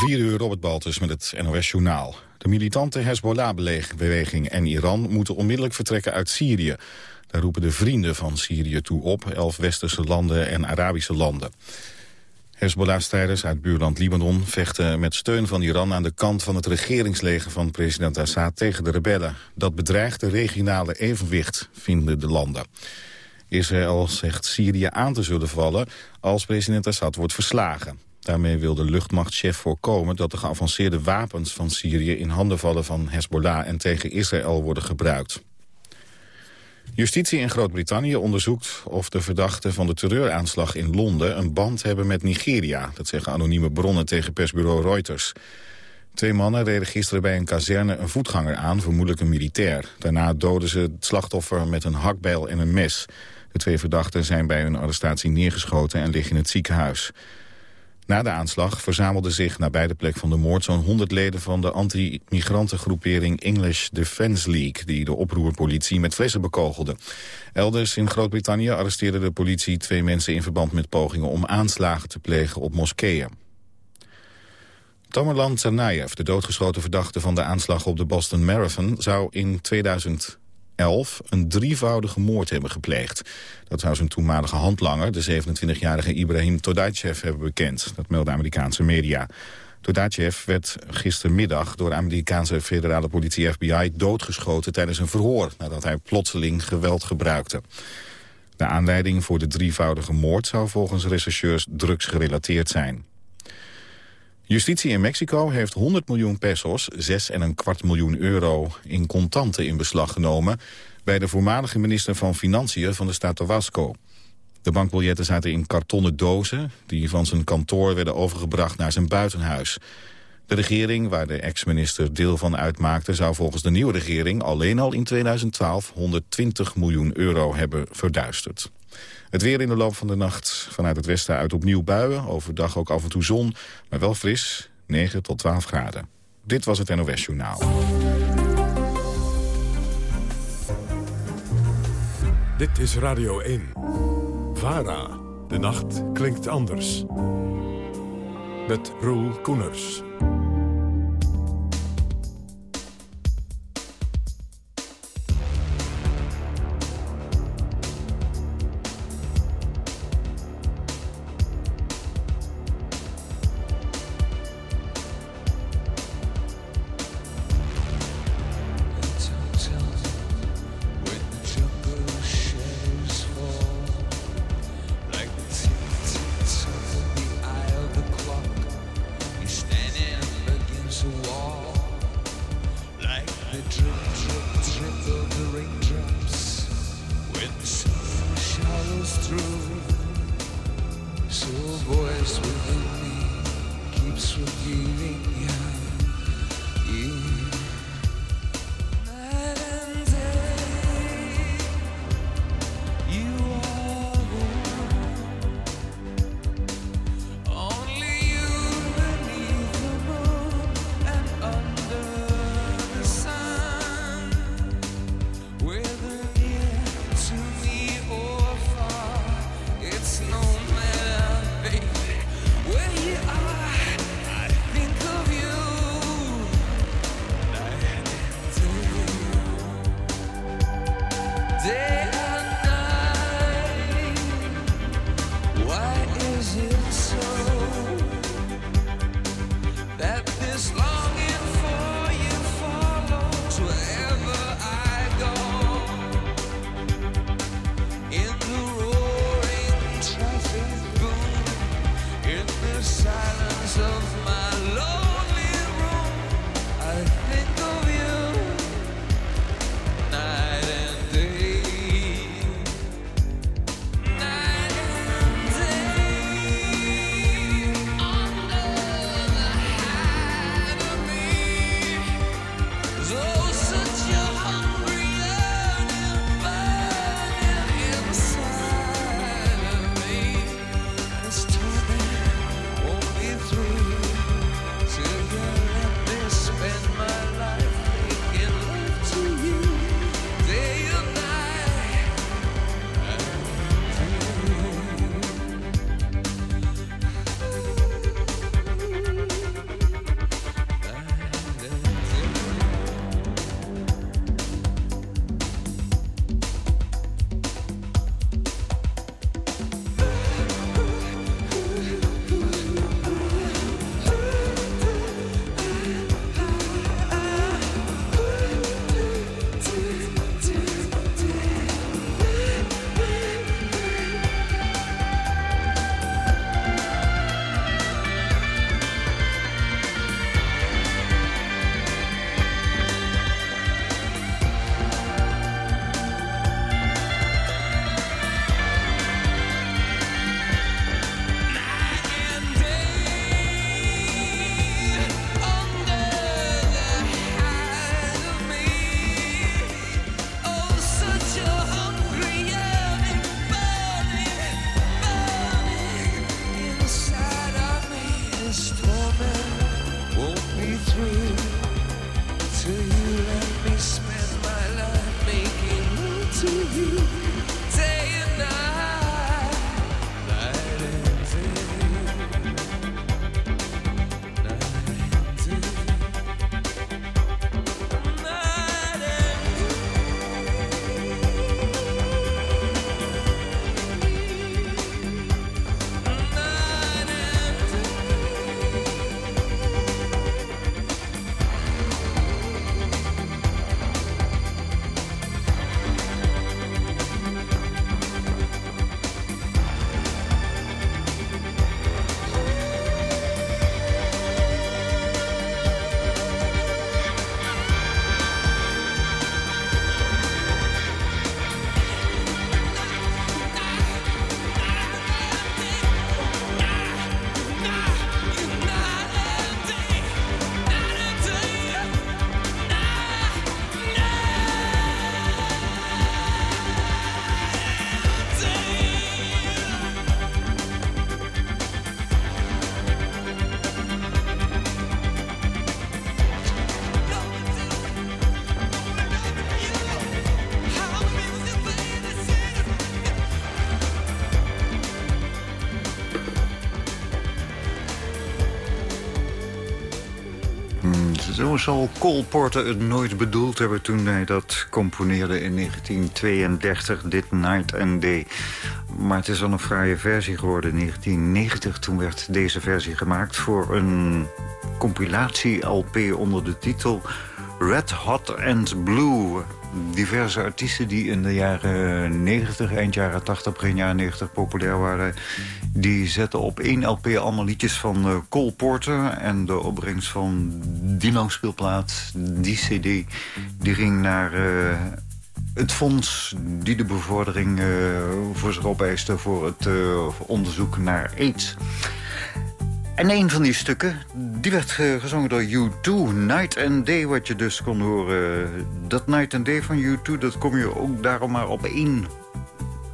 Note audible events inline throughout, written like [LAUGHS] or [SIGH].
4 uur Robert Baltus met het NOS Journaal. De militante Hezbollah-beweging en Iran moeten onmiddellijk vertrekken uit Syrië. Daar roepen de vrienden van Syrië toe op, elf westerse landen en Arabische landen. Hezbollah-strijders uit buurland Libanon vechten met steun van Iran aan de kant van het regeringsleger van president Assad tegen de rebellen. Dat bedreigt de regionale evenwicht, vinden de landen. Israël zegt Syrië aan te zullen vallen als president Assad wordt verslagen. Daarmee wil de luchtmachtchef voorkomen dat de geavanceerde wapens van Syrië in handen vallen van Hezbollah en tegen Israël worden gebruikt. Justitie in Groot-Brittannië onderzoekt of de verdachten van de terreuraanslag in Londen een band hebben met Nigeria. Dat zeggen anonieme bronnen tegen persbureau Reuters. Twee mannen reden gisteren bij een kazerne een voetganger aan, vermoedelijk een militair. Daarna doden ze het slachtoffer met een hakbijl en een mes. De twee verdachten zijn bij hun arrestatie neergeschoten en liggen in het ziekenhuis. Na de aanslag verzamelden zich nabij de plek van de moord... zo'n 100 leden van de anti-migrantengroepering English Defence League... die de oproerpolitie met flessen bekogelde. Elders in Groot-Brittannië arresteerde de politie twee mensen... in verband met pogingen om aanslagen te plegen op moskeeën. Tamerlan Tsarnaev, de doodgeschoten verdachte van de aanslag op de Boston Marathon... zou in 2000 een drievoudige moord hebben gepleegd. Dat zou zijn toenmalige handlanger, de 27-jarige Ibrahim Todachev, hebben bekend. Dat melden Amerikaanse media. Todachev werd gistermiddag door Amerikaanse federale politie FBI doodgeschoten tijdens een verhoor, nadat hij plotseling geweld gebruikte. De aanleiding voor de drievoudige moord zou volgens rechercheurs drugsgerelateerd zijn. Justitie in Mexico heeft 100 miljoen pesos, 6 en een kwart miljoen euro, in contanten in beslag genomen bij de voormalige minister van Financiën van de staat Tabasco. De bankbiljetten zaten in kartonnen dozen die van zijn kantoor werden overgebracht naar zijn buitenhuis. De regering, waar de ex-minister deel van uitmaakte... zou volgens de nieuwe regering alleen al in 2012 120 miljoen euro hebben verduisterd. Het weer in de loop van de nacht vanuit het westen uit opnieuw buien. Overdag ook af en toe zon, maar wel fris, 9 tot 12 graden. Dit was het NOS Journaal. Dit is Radio 1. VARA. De nacht klinkt anders. Met Roel Koeners. Zo zal Cole Porter het nooit bedoeld hebben toen hij dat componeerde in 1932, Dit Night and Day. Maar het is al een fraaie versie geworden in 1990. Toen werd deze versie gemaakt voor een compilatie-LP onder de titel Red Hot and Blue diverse artiesten die in de jaren 90, eind jaren 80, begin jaren 90 populair waren... die zetten op één LP allemaal liedjes van uh, Cole Porter... en de opbrengst van die langspeelplaat, die cd, die ging naar... Uh, het fonds die de bevordering uh, voor zich opeiste voor het onderzoek naar AIDS. En een van die stukken, die werd gezongen door U2. Night and Day, wat je dus kon horen. Dat Night and Day van U2, dat kom je ook daarom maar op één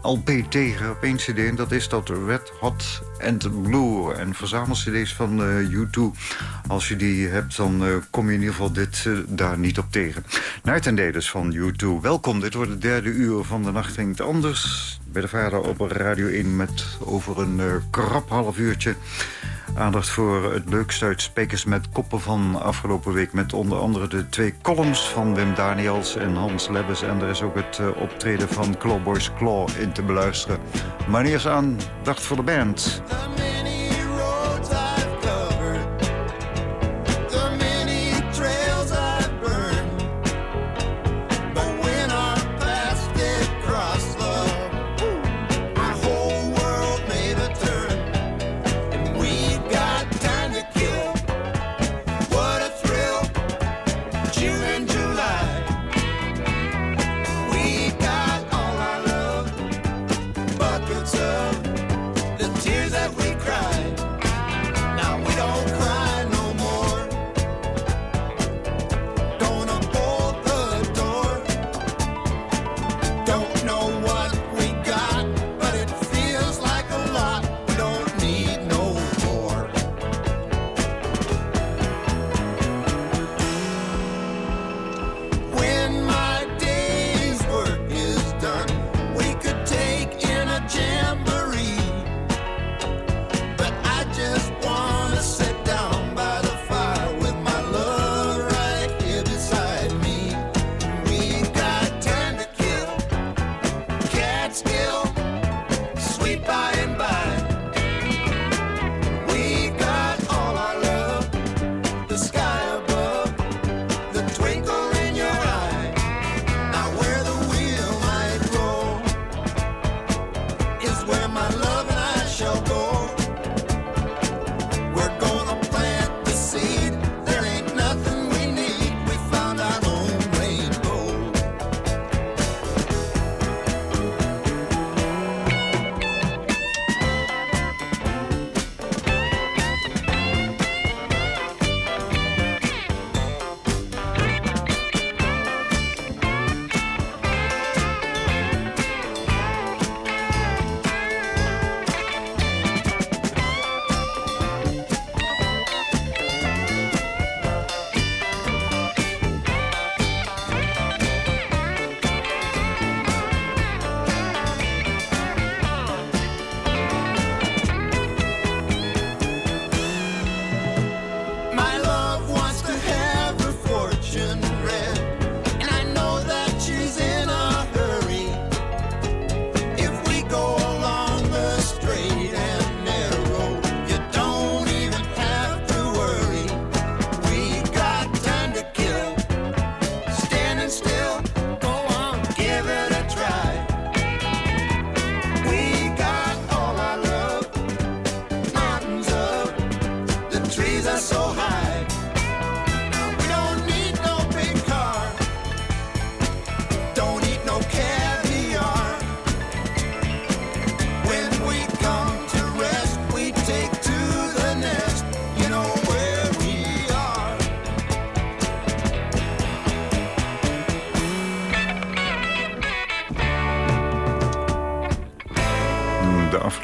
LP tegen, op één cd. En dat is dat Red Hot and Blue. En verzamel-cd's van uh, U2. Als je die hebt, dan uh, kom je in ieder geval dit daar niet op tegen. Night and Day dus van U2. Welkom, dit wordt het derde uur van de nacht ging het anders. Bij de vader op Radio 1 met over een krap half uurtje Aandacht voor het leukste uit Spekers met Koppen van afgelopen week... met onder andere de twee columns van Wim Daniels en Hans Lebbes. En er is ook het uh, optreden van Clawboys Claw in te beluisteren. Maar eerst aandacht voor de band.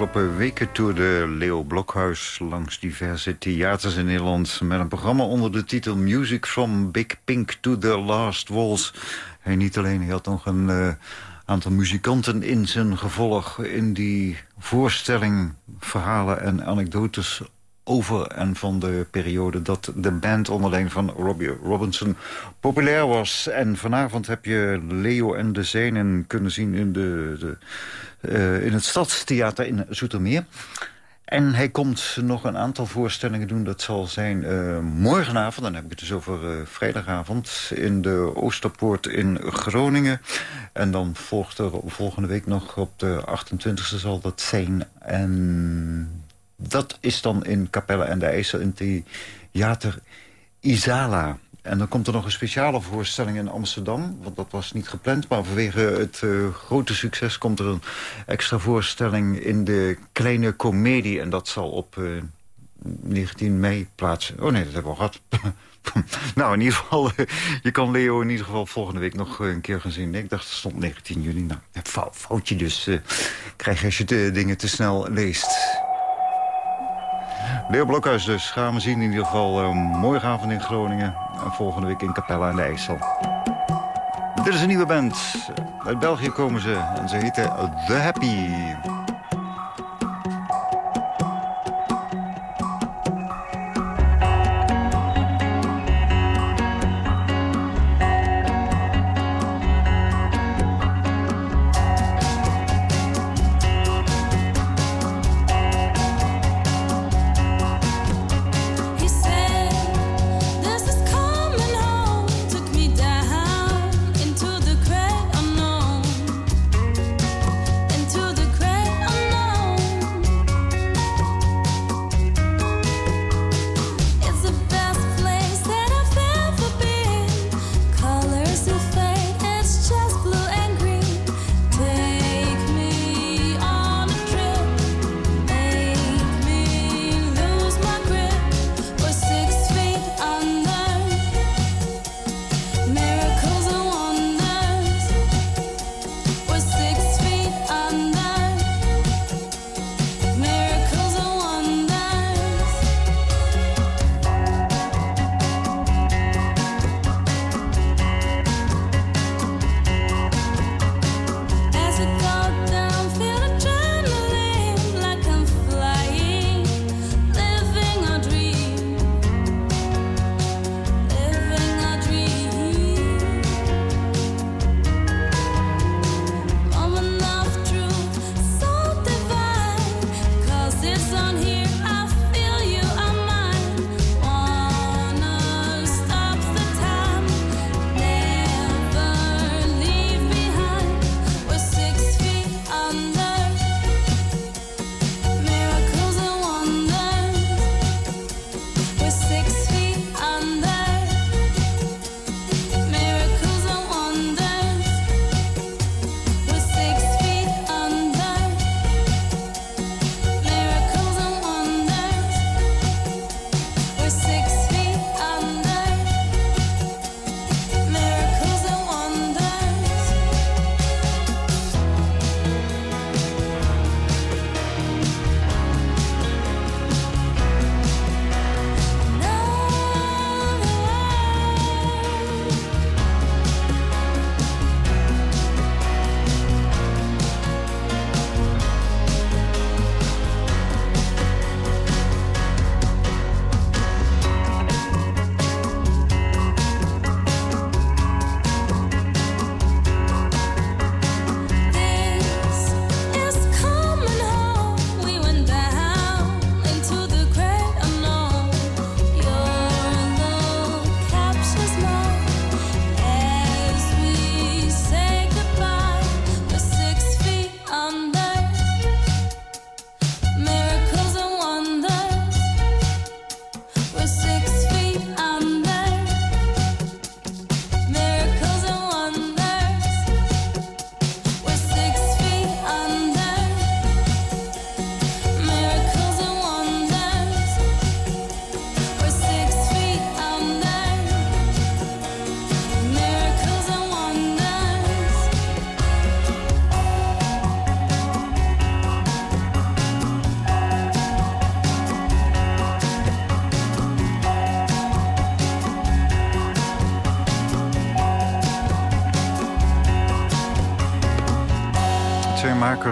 Afgelopen weken toerde Leo Blokhuis langs diverse theaters in Nederland... met een programma onder de titel Music from Big Pink to the Last Waltz. Hij niet alleen, hij had nog een uh, aantal muzikanten in zijn gevolg... in die voorstelling, verhalen en anekdotes over en van de periode dat de band onder leiding van Robbie Robinson populair was. En vanavond heb je Leo en de Zijnen kunnen zien in de, de uh, in het Stadstheater in Zoetermeer. En hij komt nog een aantal voorstellingen doen. Dat zal zijn uh, morgenavond, dan heb ik het dus over uh, vrijdagavond... in de Oosterpoort in Groningen. En dan volgt er volgende week nog op de 28e zal dat zijn. En dat is dan in Capelle en de IJssel in Theater Isala. En dan komt er nog een speciale voorstelling in Amsterdam. Want dat was niet gepland. Maar vanwege het uh, grote succes komt er een extra voorstelling in de Kleine Comedie. En dat zal op uh, eh, 19 mei plaatsen. Oh nee, dat hebben we al gehad. [LAUGHS] nou, in ieder geval, uh, je kan Leo in ieder geval volgende week nog een keer gaan zien. ik dacht, het stond 19 juni. Nou, foutje dus. krijg je als je de dingen te snel leest. Leo Blokhuis dus. Gaan we zien in ieder geval uh, morgenavond in Groningen. En volgende week in Capella aan de IJssel. Dit is een nieuwe band. Uit België komen ze. En ze heten The Happy.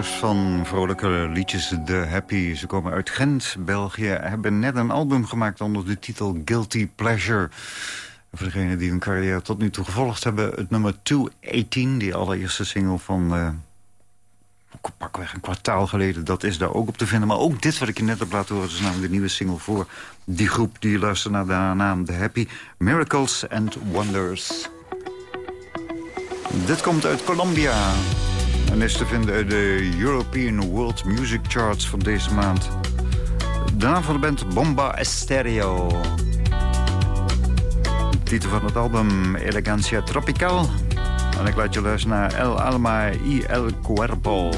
Van vrolijke liedjes The Happy. Ze komen uit Gent, België. Hebben net een album gemaakt onder de titel Guilty Pleasure. Voor degenen die hun carrière tot nu toe gevolgd hebben... het nummer 218, die allereerste single van... Uh, pakweg een kwartaal geleden, dat is daar ook op te vinden. Maar ook dit wat ik je net heb laten horen... is namelijk de nieuwe single voor die groep die luistert naar de naam The Happy. Miracles and Wonders. Dit komt uit Colombia. En is te vinden uit de European World Music Charts van deze maand. De naam van de band Bomba Estéreo. titel van het album Elegancia Tropical. En ik laat je luisteren naar El Alma y El Cuerpo.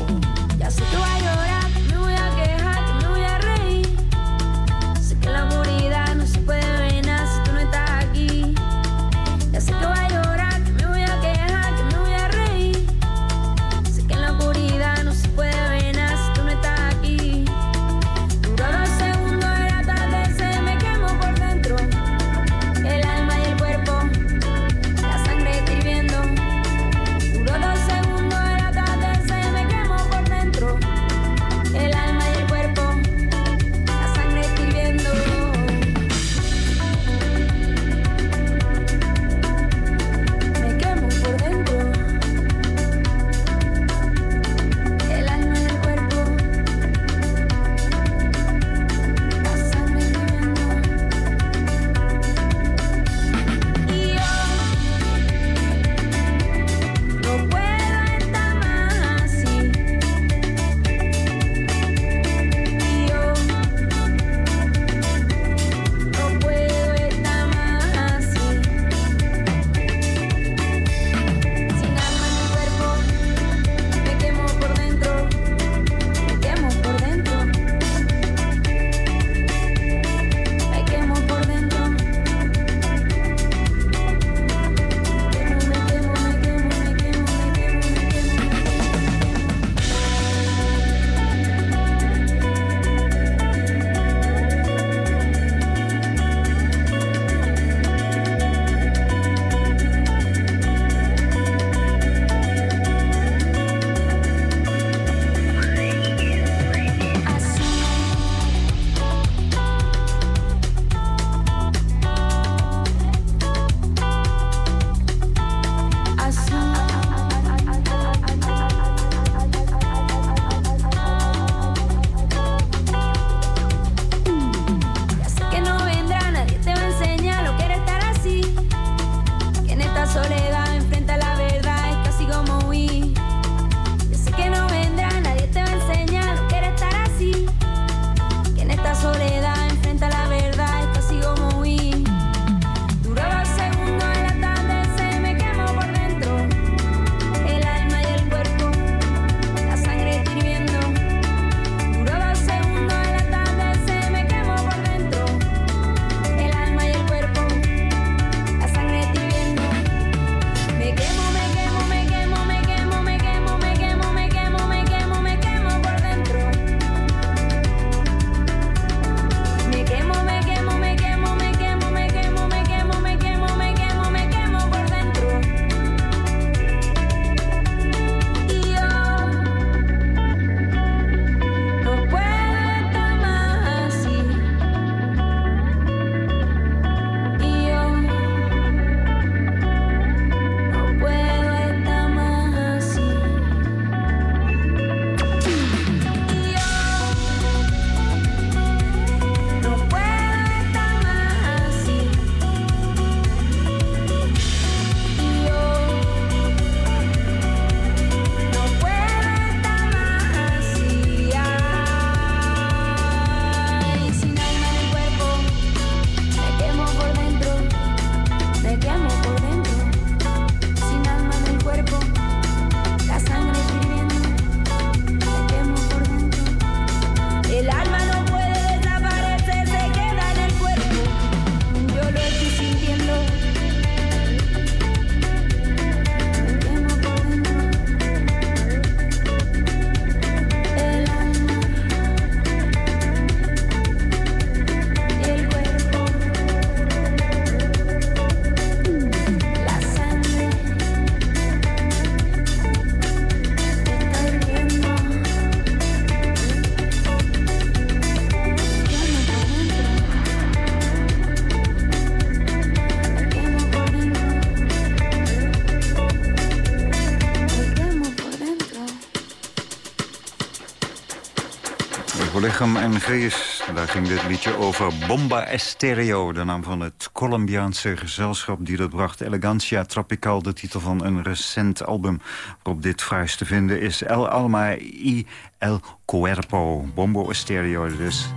Lichaam en geest. Daar ging dit liedje over Bomba Estéreo, de naam van het Colombiaanse gezelschap die dat bracht. Elegancia Tropical, de titel van een recent album waarop dit fraais te vinden is. El Alma y El Cuerpo, Bombo Estéreo dus.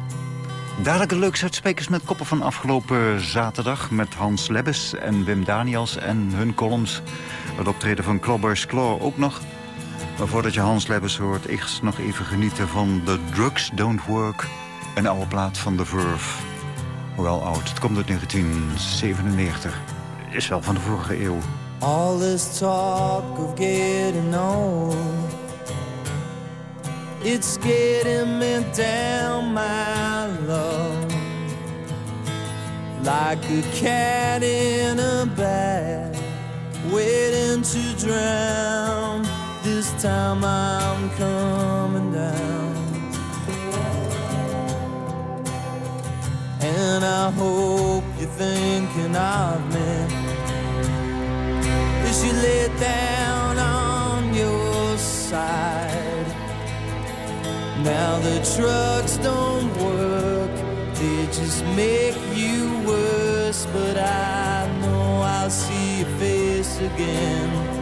Dadelijk een leuk set spekers met koppen van afgelopen zaterdag... met Hans Lebbes en Wim Daniels en hun columns. Het optreden van Klobbers Claw ook nog... Maar voordat je Hans Lebbes hoort, eerst nog even genieten van The Drugs Don't Work. Een oude plaat van The Verve. Hoewel oud, het komt uit 1997. Is wel van de vorige eeuw. All this talk of getting old It's getting me down, my love Like a cat in a bag Waiting to drown time I'm coming down. And I hope you're thinking of me as you lay down on your side. Now the trucks don't work, they just make you worse. But I know I'll see your face again.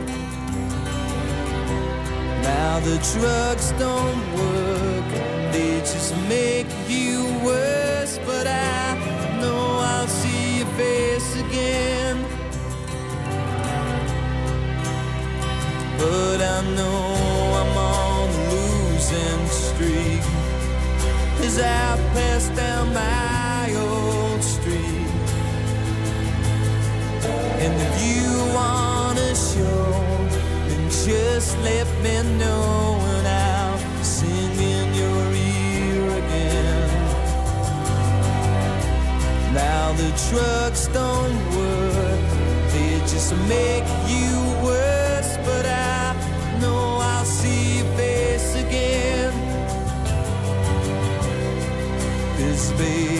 Now the drugs don't work, they just make you worse. But I know I'll see your face again. But I know I'm on the losing streak as I just let me and I'll sing in your ear again. Now the trucks don't work, they just make you worse. But I know I'll see your face again. Cause baby,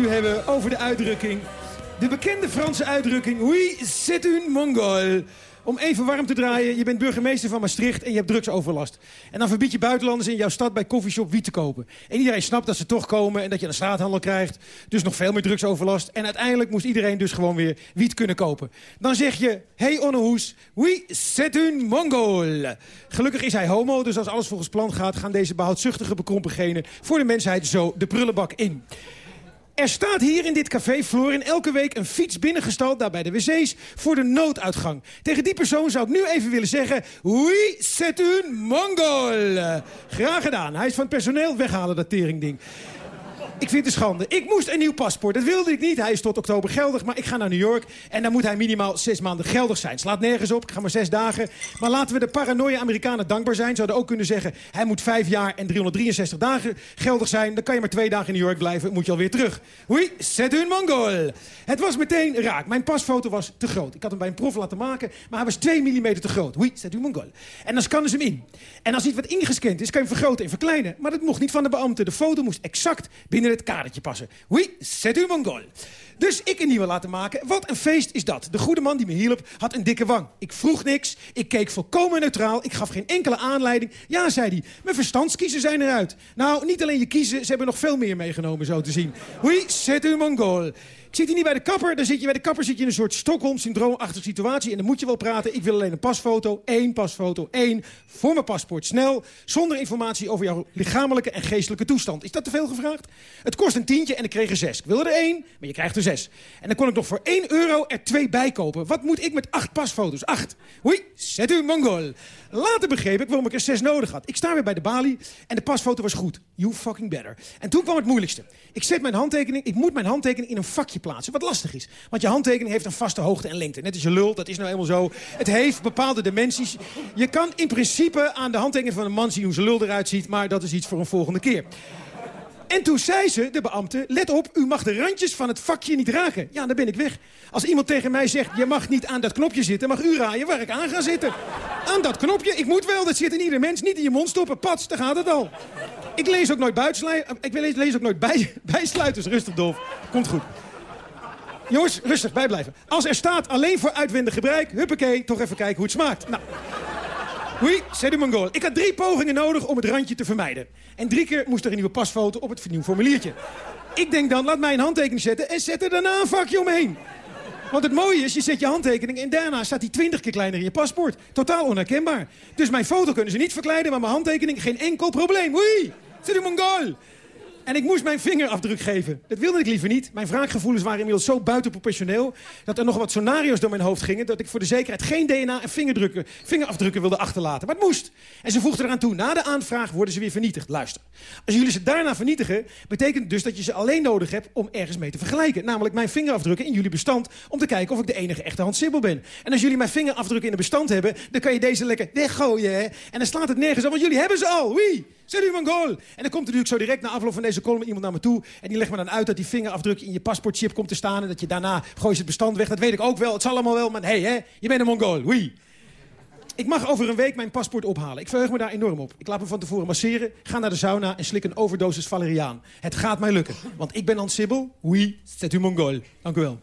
u hebben over de uitdrukking... De bekende Franse uitdrukking... Oui, c'est une Mongol. Om even warm te draaien, je bent burgemeester van Maastricht... en je hebt drugsoverlast. En dan verbied je buitenlanders in jouw stad bij koffieshop wiet te kopen. En iedereen snapt dat ze toch komen en dat je een straathandel krijgt. Dus nog veel meer drugsoverlast. En uiteindelijk moest iedereen dus gewoon weer wiet kunnen kopen. Dan zeg je, hey Onnehoes, oui, c'est une Mongol. Gelukkig is hij homo, dus als alles volgens plan gaat... gaan deze behoudzuchtige bekrompen genen voor de mensheid zo de prullenbak in. Er staat hier in dit café Florin elke week een fiets binnengestald... daar bij de wc's voor de nooduitgang. Tegen die persoon zou ik nu even willen zeggen... Oui, c'est une Mongol. Graag gedaan. Hij is van het personeel. Weghalen dat teringding. Ik vind het schande. Ik moest een nieuw paspoort. Dat wilde ik niet. Hij is tot oktober geldig. Maar ik ga naar New York. En dan moet hij minimaal zes maanden geldig zijn. Slaat nergens op. Ik ga maar zes dagen. Maar laten we de paranoia Amerikanen dankbaar zijn. Zouden ook kunnen zeggen... hij moet vijf jaar en 363 dagen geldig zijn. Dan kan je maar twee dagen in New York blijven. Moet je alweer terug. Oui, c'est un mongol. Het was meteen raak. Mijn pasfoto was te groot. Ik had hem bij een prof laten maken. Maar hij was 2 mm te groot. Oui, c'est un mongol. En dan scannen ze hem in. En als iets wat ingescand is, kan je hem vergroten en verkleinen. Maar dat mocht niet van de beambte. De foto moest exact binnen het kadertje passen. Oui, c'est un mongol. Dus ik een nieuwe laten maken. Wat een feest is dat. De goede man die me hielp had een dikke wang. Ik vroeg niks. Ik keek volkomen neutraal. Ik gaf geen enkele aanleiding. Ja, zei hij. Mijn verstandskiezen zijn eruit. Nou, niet alleen je kiezen. Ze hebben nog veel meer meegenomen, zo te zien. Oui, c'est un mongol. Zit hier niet bij de kapper. Dan zit je bij de kapper zit je in een soort Stockholm-syndroomachtige situatie. En dan moet je wel praten. Ik wil alleen een pasfoto. Eén pasfoto. één. Voor mijn paspoort. Snel. Zonder informatie over jouw lichamelijke en geestelijke toestand. Is dat te veel gevraagd? Het kost een tientje en ik kreeg er zes. Ik wilde er één, maar je krijgt er zes. En dan kon ik nog voor één euro er twee bij kopen. Wat moet ik met acht pasfoto's? Acht. Oei, zet u mongol. Later begreep ik waarom ik er zes nodig had. Ik sta weer bij de balie en de pasfoto was goed. You fucking better. En toen kwam het moeilijkste. Ik zet mijn handtekening, ik moet mijn handtekening in een vakje plaatsen. Wat lastig is. Want je handtekening heeft een vaste hoogte en lengte. Net als je lul, dat is nou eenmaal zo. Het heeft bepaalde dimensies. Je kan in principe aan de handtekening van een man zien hoe zijn lul eruit ziet. Maar dat is iets voor een volgende keer. En toen zei ze, de beambte, let op, u mag de randjes van het vakje niet raken. Ja, dan ben ik weg. Als iemand tegen mij zegt, je mag niet aan dat knopje zitten... mag u raaien waar ik aan ga zitten. Aan dat knopje, ik moet wel, dat zit in ieder mens. Niet in je mond stoppen, pats, daar gaat het al. Ik lees ook nooit, buitensluiters. ik lees, lees ook nooit bij, [LAUGHS] bijsluiters. Rustig, Dolf. Komt goed. Jongens, rustig, bijblijven. Als er staat alleen voor uitwendig gebruik... huppakee, toch even kijken hoe het smaakt. Nou... Oui, c'est du Mongol. Ik had drie pogingen nodig om het randje te vermijden. En drie keer moest er een nieuwe pasfoto op het vernieuwd formuliertje. Ik denk dan, laat mij een handtekening zetten en zet er daarna een vakje omheen. Want het mooie is, je zet je handtekening en daarna staat die twintig keer kleiner in je paspoort. Totaal onherkenbaar. Dus mijn foto kunnen ze niet verkleiden, maar mijn handtekening geen enkel probleem. Oui, c'est du Mongol. En ik moest mijn vingerafdruk geven. Dat wilde ik liever niet. Mijn wraakgevoelens waren inmiddels zo buitenprofessioneel... dat er nog wat scenario's door mijn hoofd gingen... dat ik voor de zekerheid geen DNA en vingerafdrukken wilde achterlaten. Maar het moest. En ze voegden eraan toe, na de aanvraag worden ze weer vernietigd. Luister, als jullie ze daarna vernietigen... betekent dus dat je ze alleen nodig hebt om ergens mee te vergelijken. Namelijk mijn vingerafdrukken in jullie bestand... om te kijken of ik de enige echte Hans Sibbel ben. En als jullie mijn vingerafdrukken in een bestand hebben... dan kan je deze lekker weggooien, hè? En dan slaat het nergens op, want jullie hebben ze al. Oui, c'est du Mongol. En dan komt natuurlijk zo direct na afloop van deze column iemand naar me toe... en die legt me dan uit dat die vingerafdruk in je paspoortchip komt te staan... en dat je daarna gooi je het bestand weg. Dat weet ik ook wel, het zal allemaal wel, maar hey, je bent een Mongool, oui. Ik mag over een week mijn paspoort ophalen. Ik verheug me daar enorm op. Ik laat me van tevoren masseren, ga naar de sauna en slik een overdosis valeriaan. Het gaat mij lukken, want ik ben Hans Sibbel. Oui, c'est u Mongol. Dank u wel.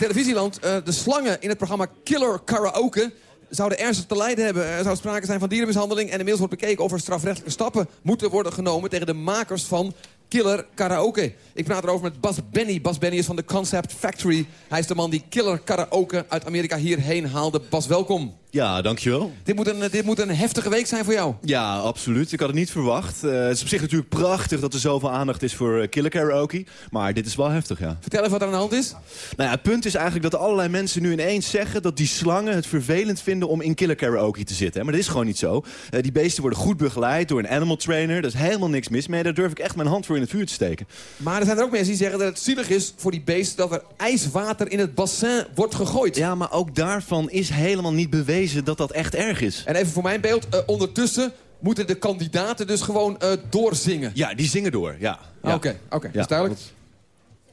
Televisieland. Eh, de slangen in het programma Killer Karaoke zouden ernstig te lijden hebben. Er zou sprake zijn van dierenmishandeling. En inmiddels wordt bekeken of er strafrechtelijke stappen moeten worden genomen... tegen de makers van Killer Karaoke. Ik praat erover met Bas Benny. Bas Benny is van de Concept Factory. Hij is de man die Killer Karaoke uit Amerika hierheen haalde. Bas, welkom. Ja, dankjewel. Dit moet, een, dit moet een heftige week zijn voor jou. Ja, absoluut. Ik had het niet verwacht. Eh, het is op zich natuurlijk prachtig dat er zoveel aandacht is voor eh, killer karaoke. Maar dit is wel heftig, ja. Vertel even wat er aan de hand is. Nou ja, het punt is eigenlijk dat allerlei mensen nu ineens zeggen... dat die slangen het vervelend vinden om in killer karaoke te zitten. Maar dat is gewoon niet zo. Eh, die beesten worden goed begeleid door een animal trainer. Daar is helemaal niks mis mee. Daar durf ik echt mijn hand voor in het vuur te steken. Maar er zijn er ook mensen die zeggen dat het zielig is voor die beesten... dat er ijswater in het bassin wordt gegooid. Ja, maar ook daarvan is helemaal niet bewezen dat dat echt erg is. En even voor mijn beeld, eh, ondertussen moeten de kandidaten dus gewoon eh, doorzingen. Ja, die zingen door, ja. ja. Oké, oké, dat Ja. is duidelijk.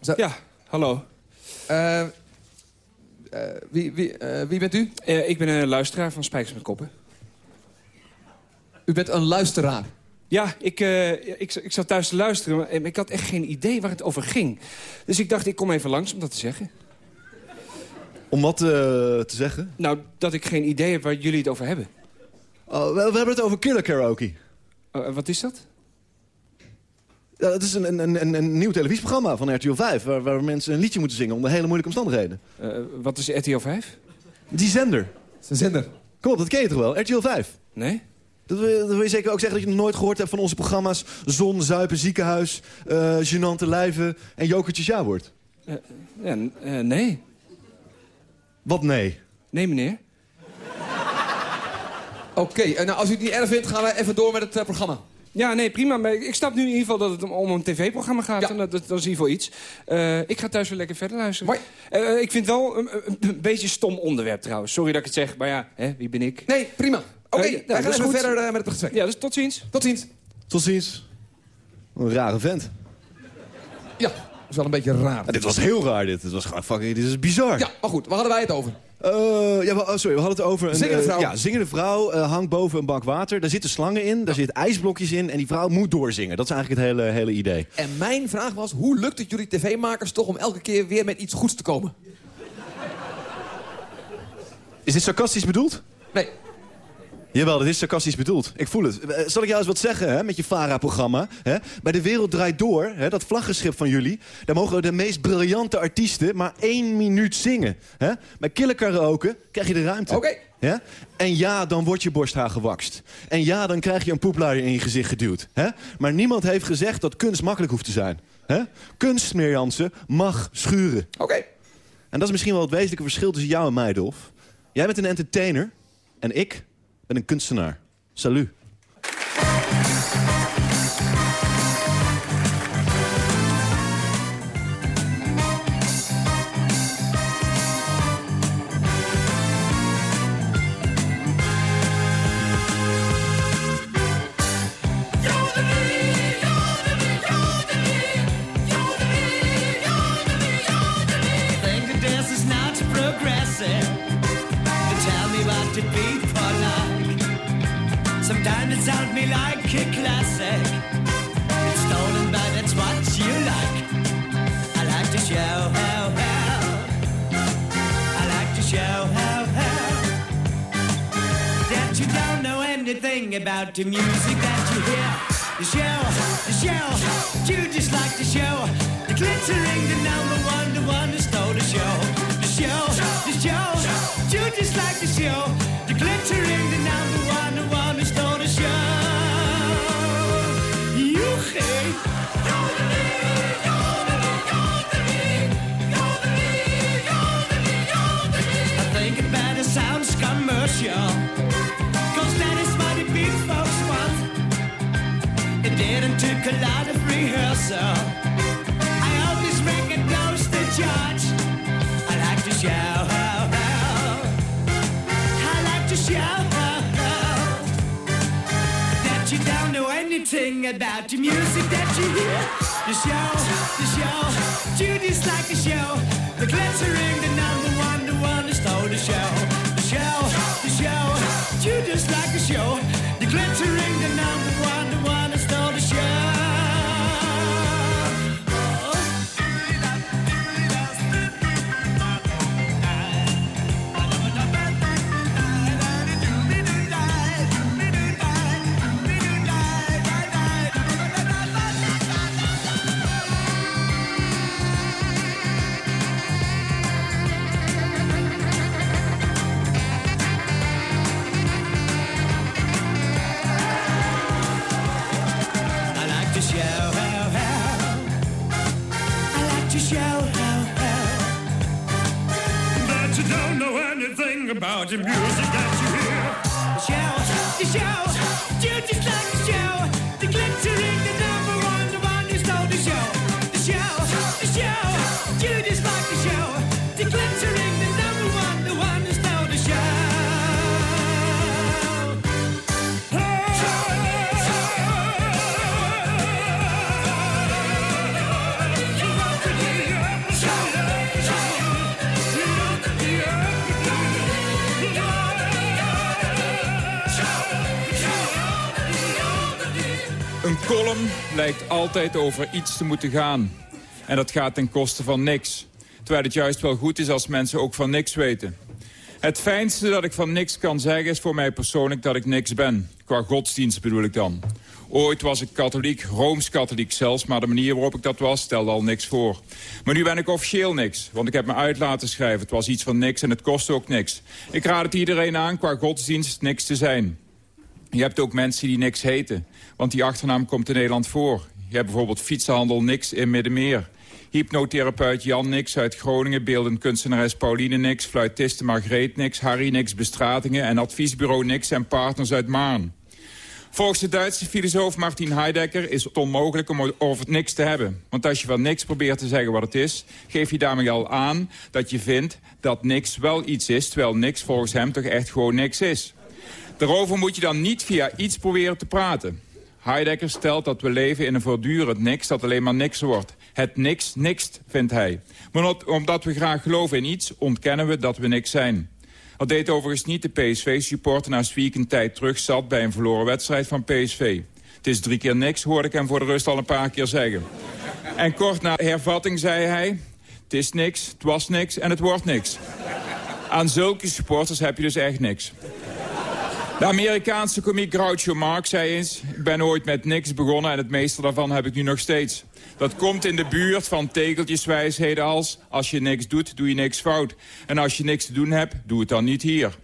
Zo, Ja, hallo. eh, eh, wie, wie, eh, wie bent u? Eh, ik ben een luisteraar van Spijkers met Koppen. U bent een luisteraar. Ja, ik, eh, ik, ik zat thuis te luisteren, maar ik had echt geen idee waar het over ging. Dus ik dacht, ik kom even langs om dat te zeggen. Om wat eh, te zeggen? Nou, dat ik geen idee heb waar jullie het over hebben. Oh, we, we hebben het over killer karaoke. Eh, wat is dat? Ja, het is een, een, een, een nieuw televisieprogramma van RTL 5... Waar, waar mensen een liedje moeten zingen onder hele moeilijke omstandigheden. Eh, wat is RTL 5? Die zender. Dat is een zender. Kom op, dat ken je toch wel? RTL 5. Nee? Dat wil, dat wil je zeker ook zeggen dat je nog nooit gehoord hebt van onze programma's... Zon, Zuipen, Ziekenhuis, eh Genante Lijven en Jokertjes Ja wordt. Ja, n- eh, nee. Wat nee? Nee, meneer. Oké, eh, nou als u het niet erg vindt, gaan we even door met het eh, programma. Ja, nee, prima. Maar ik snap nu in ieder geval dat het om- een tv-programma gaat. Ja. En dat, dat, dat is in ieder geval iets. Eh, ik ga thuis weer lekker verder luisteren. Mooi. Eh, ik vind het wel een, een, een beetje stom onderwerp trouwens. Sorry dat ik het zeg, maar ja, hè, wie ben ik? Nee, prima. Oké, ja, wij gaan even goed. verder met het gesprek. Ja, dus tot ziens. Tot ziens. Tot ziens. Een rare vent. Ja, is wel een beetje raar. Ja, dit was heel raar, dit. Dit was gewoon fucking... Dit is bizar. Ja, maar goed, waar hadden wij het over? Eh, ja, we, oh, sorry, we hadden het over... Een, Zingende eh, vrouw. ja, zingende vrouw eh, hangt boven een bak water. Daar zitten slangen in, daar zitten ijsblokjes in... en die vrouw moet doorzingen. Dat is eigenlijk het hele, hele idee. En mijn vraag was, hoe lukt het jullie tv-makers toch om elke keer weer met iets goeds te komen? Is dit sarcastisch bedoeld? Nee, Jawel, dat is sarcastisch bedoeld. Ik voel het. Eh, Zal ik jou eens wat zeggen hè, met je VARA-programma? Bij De Wereld Draait Door, hè, dat vlaggenschip van jullie... daar mogen de meest briljante artiesten maar één minuut zingen. Hè? Bij Killer Karaoke krijg je de ruimte. Oké. Ja? En ja, dan wordt je borsthaar gewakst. En ja, dan krijg je een poepluier in je gezicht geduwd. Hè? Maar niemand heeft gezegd dat kunst makkelijk hoeft te zijn. Hè? Kunst, Jansen, mag schuren. oké. En dat is misschien wel het wezenlijke verschil tussen jou en mij, Dolf. Jij bent een entertainer en ik ben een kunstenaar. Salut. Anything about the music so. I hope this record goes to George. I like to shout. I like to shout. That you don't know anything about the music that you hear. The show, the show, Judy's like a show. The glittering, the number one, the one who stole the show. Anything the music that you hear. The show, the show, you just like the show. The glittering, column lijkt altijd over iets te moeten gaan. En dat gaat ten koste van niks. Terwijl het juist wel goed is als mensen ook van niks weten. Het fijnste dat ik van niks kan zeggen is voor mij persoonlijk dat ik niks ben. Qua godsdienst bedoel ik dan. Ooit was ik katholiek, rooms-katholiek zelfs... maar de manier waarop ik dat was stelde al niks voor. Maar nu ben ik officieel niks, want ik heb me uit laten schrijven. Het was iets van niks en het kostte ook niks. Ik raad het iedereen aan qua godsdienst niks te zijn. Je hebt ook mensen die niks heten, want die achternaam komt in Nederland voor. Je hebt bijvoorbeeld fietsenhandel Niks in Middenmeer. Hypnotherapeut Jan Nix uit Groningen, beeldend kunstenares Pauline Nix... fluitiste Margreet Nix, Harry Nix Bestratingen... en adviesbureau Nix en partners uit Maan. Volgens de Duitse filosoof Martin Heidegger is het onmogelijk om over niks te hebben. Want als je van niks probeert te zeggen wat het is... geef je daarmee al aan dat je vindt dat niks wel iets is... terwijl niks volgens hem toch echt gewoon niks is. Daarover moet je dan niet via iets proberen te praten. Heidegger stelt dat we leven in een voortdurend niks dat alleen maar niks wordt. Het niks nikst, vindt hij. Maar omdat we graag geloven in iets, ontkennen we dat we niks zijn. Dat deed overigens niet de PSV-supporter na een tijd terug zat bij een verloren wedstrijd van PSV. Het is drie keer niks, hoorde ik hem voor de rust al een paar keer zeggen. En kort na hervatting zei hij... Het is niks, het was niks en het wordt niks. Aan zulke supporters heb je dus echt niks. De Amerikaanse komiek Groucho Marx zei eens... ik ben ooit met niks begonnen en het meeste daarvan heb ik nu nog steeds. Dat komt in de buurt van tegeltjeswijsheden als... als je niks doet, doe je niks fout. En als je niks te doen hebt, doe het dan niet hier.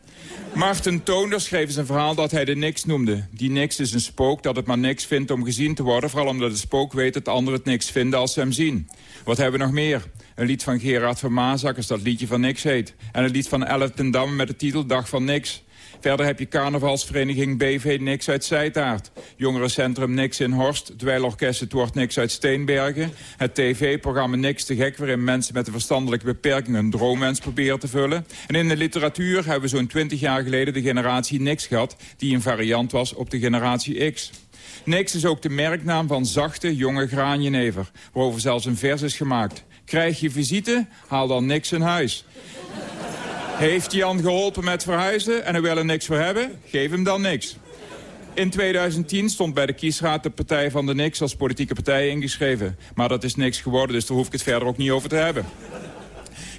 Martin Toonder schreef eens een verhaal dat hij de niks noemde. Die niks is een spook dat het maar niks vindt om gezien te worden... vooral omdat het spook weet dat anderen het niks vinden als ze hem zien. Wat hebben we nog meer? Een lied van Gerard van Maasakkers dat liedje van niks heet. En een lied van Elf ten met de titel Dag van Niks. Verder heb je carnavalsvereniging BV Niks uit Zijtaart. Jongerencentrum Niks in Horst. Dweilorkest Het Wordt Niks uit Steenbergen. Het tv-programma Niks te Gek... waarin mensen met een verstandelijke beperking een droomwens proberen te vullen. En in de literatuur hebben we zo'n 20 jaar geleden de generatie Niks gehad... die een variant was op de generatie X. Niks is ook de merknaam van zachte, jonge graanjenever... waarover zelfs een vers is gemaakt. Krijg je visite, haal dan niks in huis. Heeft Jan geholpen met verhuizen en hij wil er niks voor hebben? Geef hem dan niks. In 2010 stond bij de kiesraad de Partij van de Niks als politieke partij ingeschreven. Maar dat is niks geworden, dus daar hoef ik het verder ook niet over te hebben.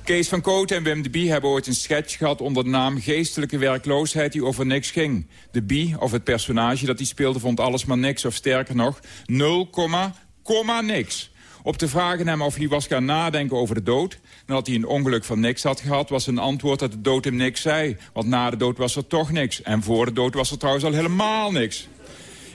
Kees van Kooten en Wim de Bie hebben ooit een sketch gehad onder de naam Geestelijke werkloosheid die over niks ging. De Bie, of het personage dat hij speelde, vond alles maar niks, of sterker nog, 0, komma niks. Op de vraag aan hem of hij was gaan nadenken over de dood... nadat hij een ongeluk van niks had gehad... was zijn antwoord dat de dood hem niks zei. Want na de dood was er toch niks. En voor de dood was er trouwens al helemaal niks.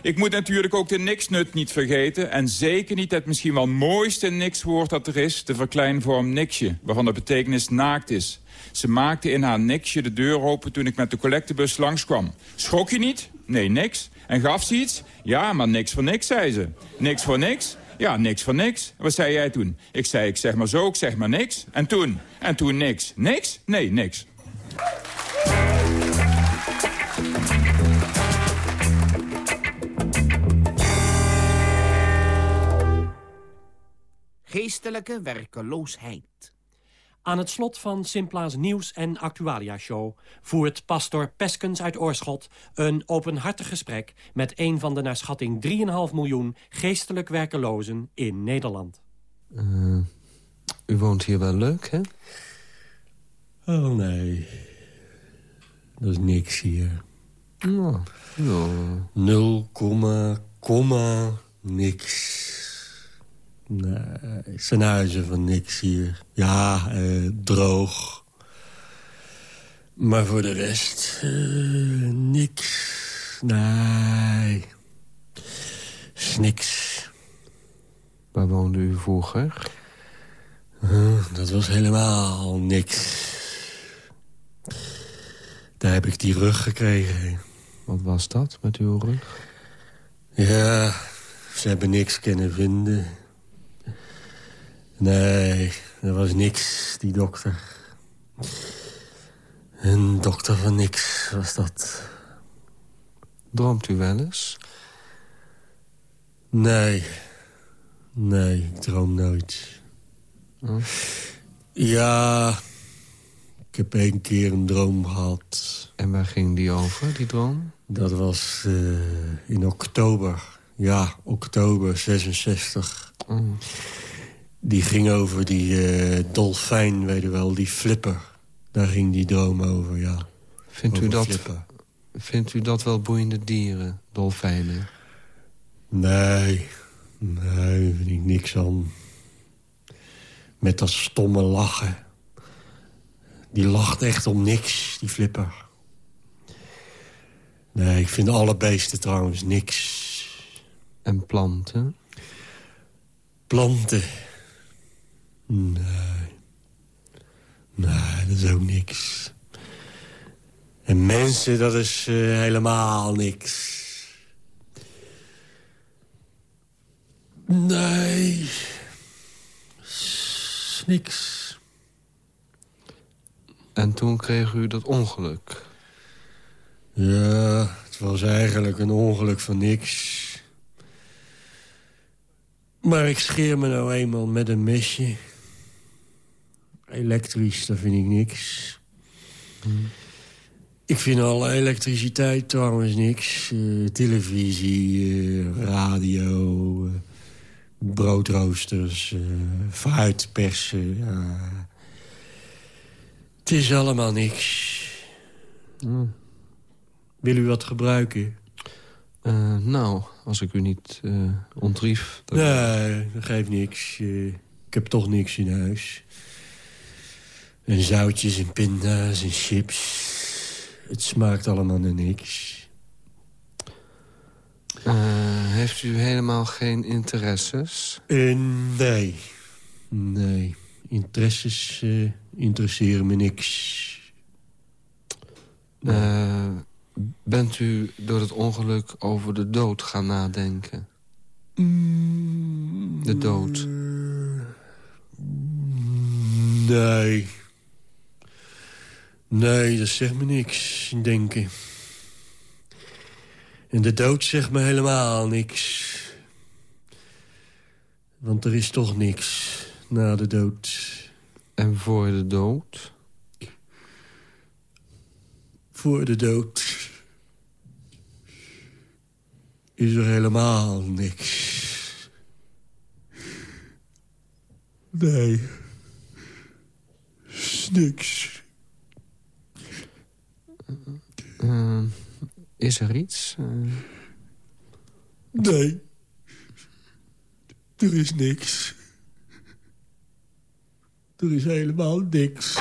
Ik moet natuurlijk ook de niksnut niet vergeten... en zeker niet het misschien wel mooiste nikswoord dat er is... de verkleinvorm niksje, waarvan de betekenis naakt is. Ze maakte in haar niksje de deur open toen ik met de collectebus langskwam. Schrok je niet? Nee, niks. En gaf ze iets? Ja, maar niks voor niks, zei ze. Niks voor niks? Ja, niks van niks. Wat zei jij toen? Ik zei, ik zeg maar zo, ik zeg maar niks. En toen? En toen niks. Niks? Nee, niks. Geestelijke werkeloosheid. Aan het slot van Simpla's nieuws- en actualia-show... voert pastor Peskens uit Oorschot een openhartig gesprek... met een van de naar schatting 3,5 miljoen geestelijk werkelozen in Nederland. Eh, u woont hier wel leuk, hè? Oh, nee. Dat is niks hier. Nou, ja. Nul, komma, komma, niks. Nee, zijn huizen van niks hier. Ja, eh, droog. Maar voor de rest, eh, niks. Nee. Is niks. Waar woonde u vroeger? Eh, dat was helemaal niks. Daar heb ik die rug gekregen. Wat was dat met uw rug? Ja, ze hebben niks kunnen vinden. Nee, er was niks, die dokter. Een dokter van niks was dat. Droomt u wel eens? Nee. Nee, ik droom nooit. Hm? Ja, ik heb één keer een droom gehad. En waar ging die over, die droom? Dat was eh, in oktober. Ja, oktober 66. Oh. Die ging over die eh, dolfijn, weet je wel, die flipper. Daar ging die droom over, ja. Vindt u, dat, flippen. vindt u dat wel boeiende dieren, dolfijnen? Nee, nee, vind ik niks aan. Met dat stomme lachen. Die lacht echt om niks, die flipper. Nee, ik vind alle beesten trouwens niks. En planten? Planten? Nee. Nee, dat is ook niks. En mensen, dat is eh, helemaal niks. Nee. Niks. En toen kreeg u dat ongeluk. Ja, het was eigenlijk een ongeluk van niks. Maar ik scheer me nou eenmaal met een mesje. Elektrisch, dat vind ik niks. Ik vind alle elektriciteit trouwens niks. Eh, televisie, eh, radio, eh, broodroosters, fruitpersen. Het is allemaal niks. Wil u wat gebruiken? Nou, als ik u niet ontrief... dan- Nee, dat geeft niks. Ik heb toch niks in huis. En zoutjes en pinda's en chips. Het smaakt allemaal naar niks. Eh, heeft u helemaal geen interesses? Eh, nee. Nee. Interesses eh, interesseren me niks. Bent u door het ongeluk over de dood gaan nadenken? De dood. Nee. Nee, dat zegt me niks, denken. En de dood zegt me helemaal niks. Want er is toch niks na de dood. En voor de dood? Voor de dood is er helemaal niks. Nee. Is niks. Eh, is er iets? Eh, Nee. Er is niks. Er is helemaal niks.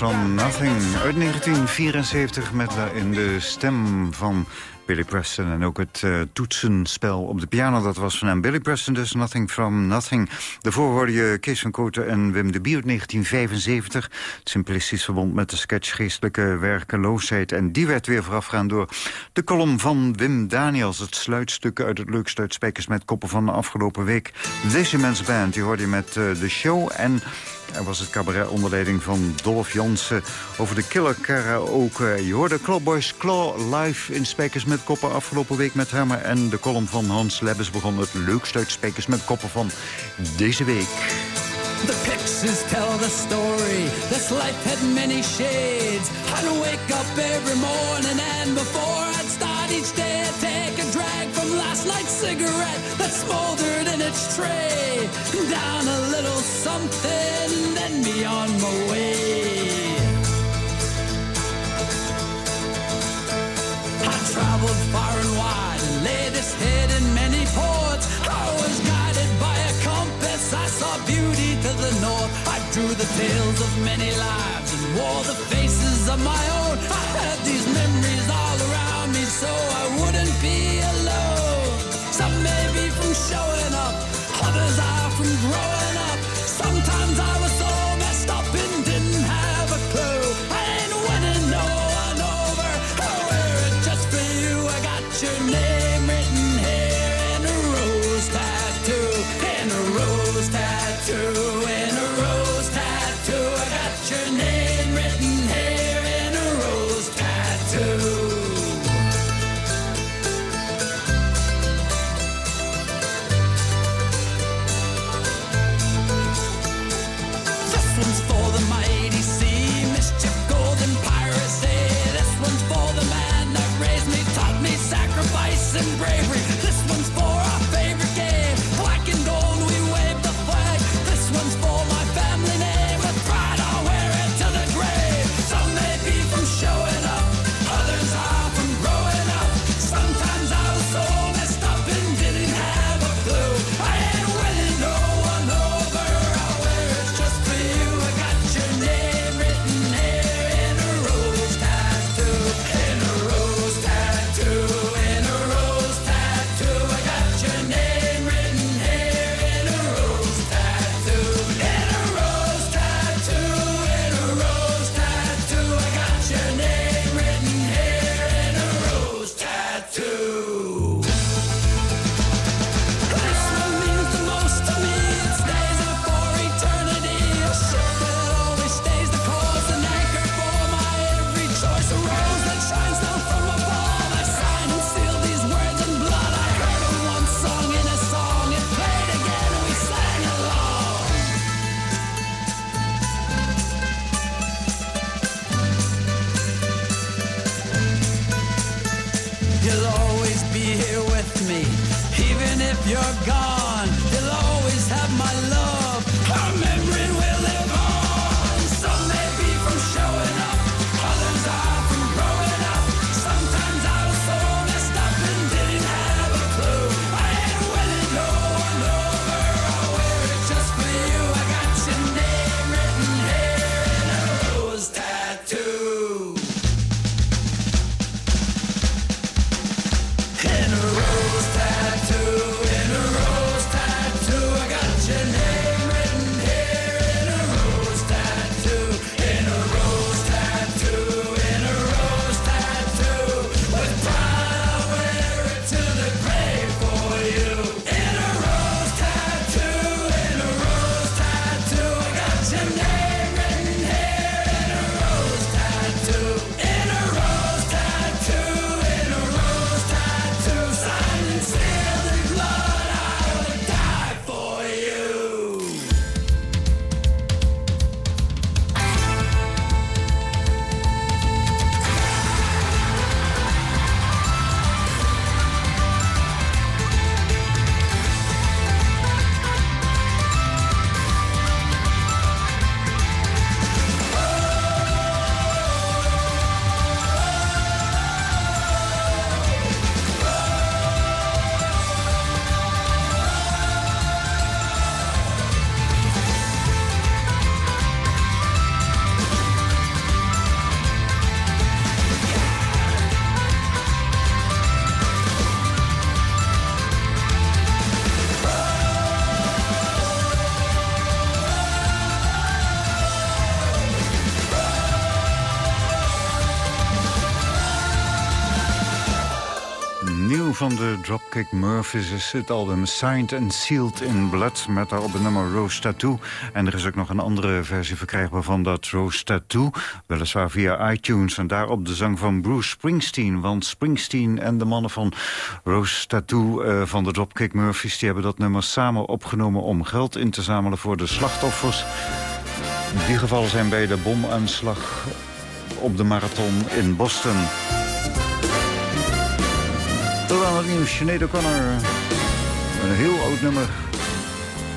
from Nothing uit 1974 met daarin de stem van Billy Preston. En ook het uh, toetsenspel op de piano, dat was van hem. Billy Preston dus, Nothing from Nothing. Daarvoor hoorde je Kees van Koten en Wim de Bier 1975. Het simplistisch verbond met de sketch geestelijke werkeloosheid. En die werd weer voorafgaan door de column van Wim Daniels. Het sluitstuk uit het leukste uit Spijkers met Koppen van de afgelopen week. Deze mensband, die hoorde je met eh, de show en... Er was het cabaret onderleiding van Dolph Jansen over de killer karaoke. Je hoorde Clawboys Claw live in Spijkers met Koppen afgelopen week met Hammer. En de column van Hans Lebbes begon het leukste uit Spekers met Koppen van deze week. The pictures tell the story. This life had many shades. I'd wake up every morning and before I'd start each day, I'd take a drag from last night's cigarette that smoldered in its tray. Down a little something, then be on my way. I traveled far and wide drew the tales of many lives and wore the faces of my own. [LAUGHS] I had these memories all around me so van de Dropkick Murphys is het album Signed and Sealed in Blood... met daarop het nummer Rose Tattoo. En er is ook nog een andere versie verkrijgbaar van dat Rose Tattoo. Weliswaar via iTunes. En daarop de zang van Bruce Springsteen. Want Springsteen en de mannen van Rose Tattoo eh, van de Dropkick Murphys... die hebben dat nummer samen opgenomen om geld in te zamelen voor de slachtoffers... Die gevallen zijn bij de bomaanslag op de marathon in Boston. Tot aan het nieuws, Sinead O'Connor. Een heel oud nummer.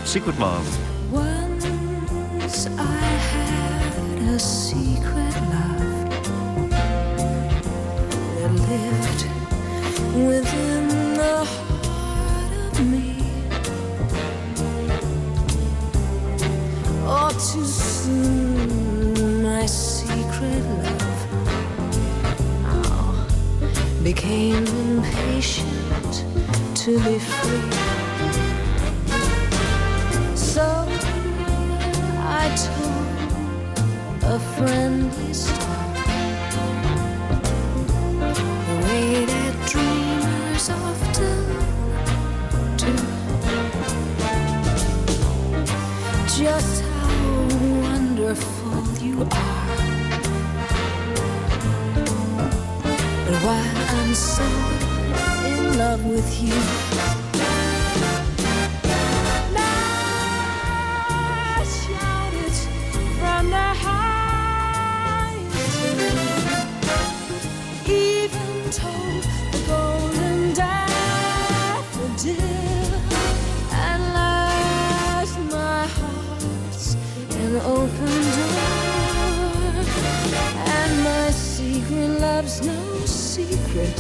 Secret Love. Once I had a secret love that lived within the heart of me. All too soon, my secret love became impatient to be free. So I told a friendly story the way that dreamers often do. Just how wonderful so in love with you. From the even told the golden daffodil last my an open door and my secret love's secret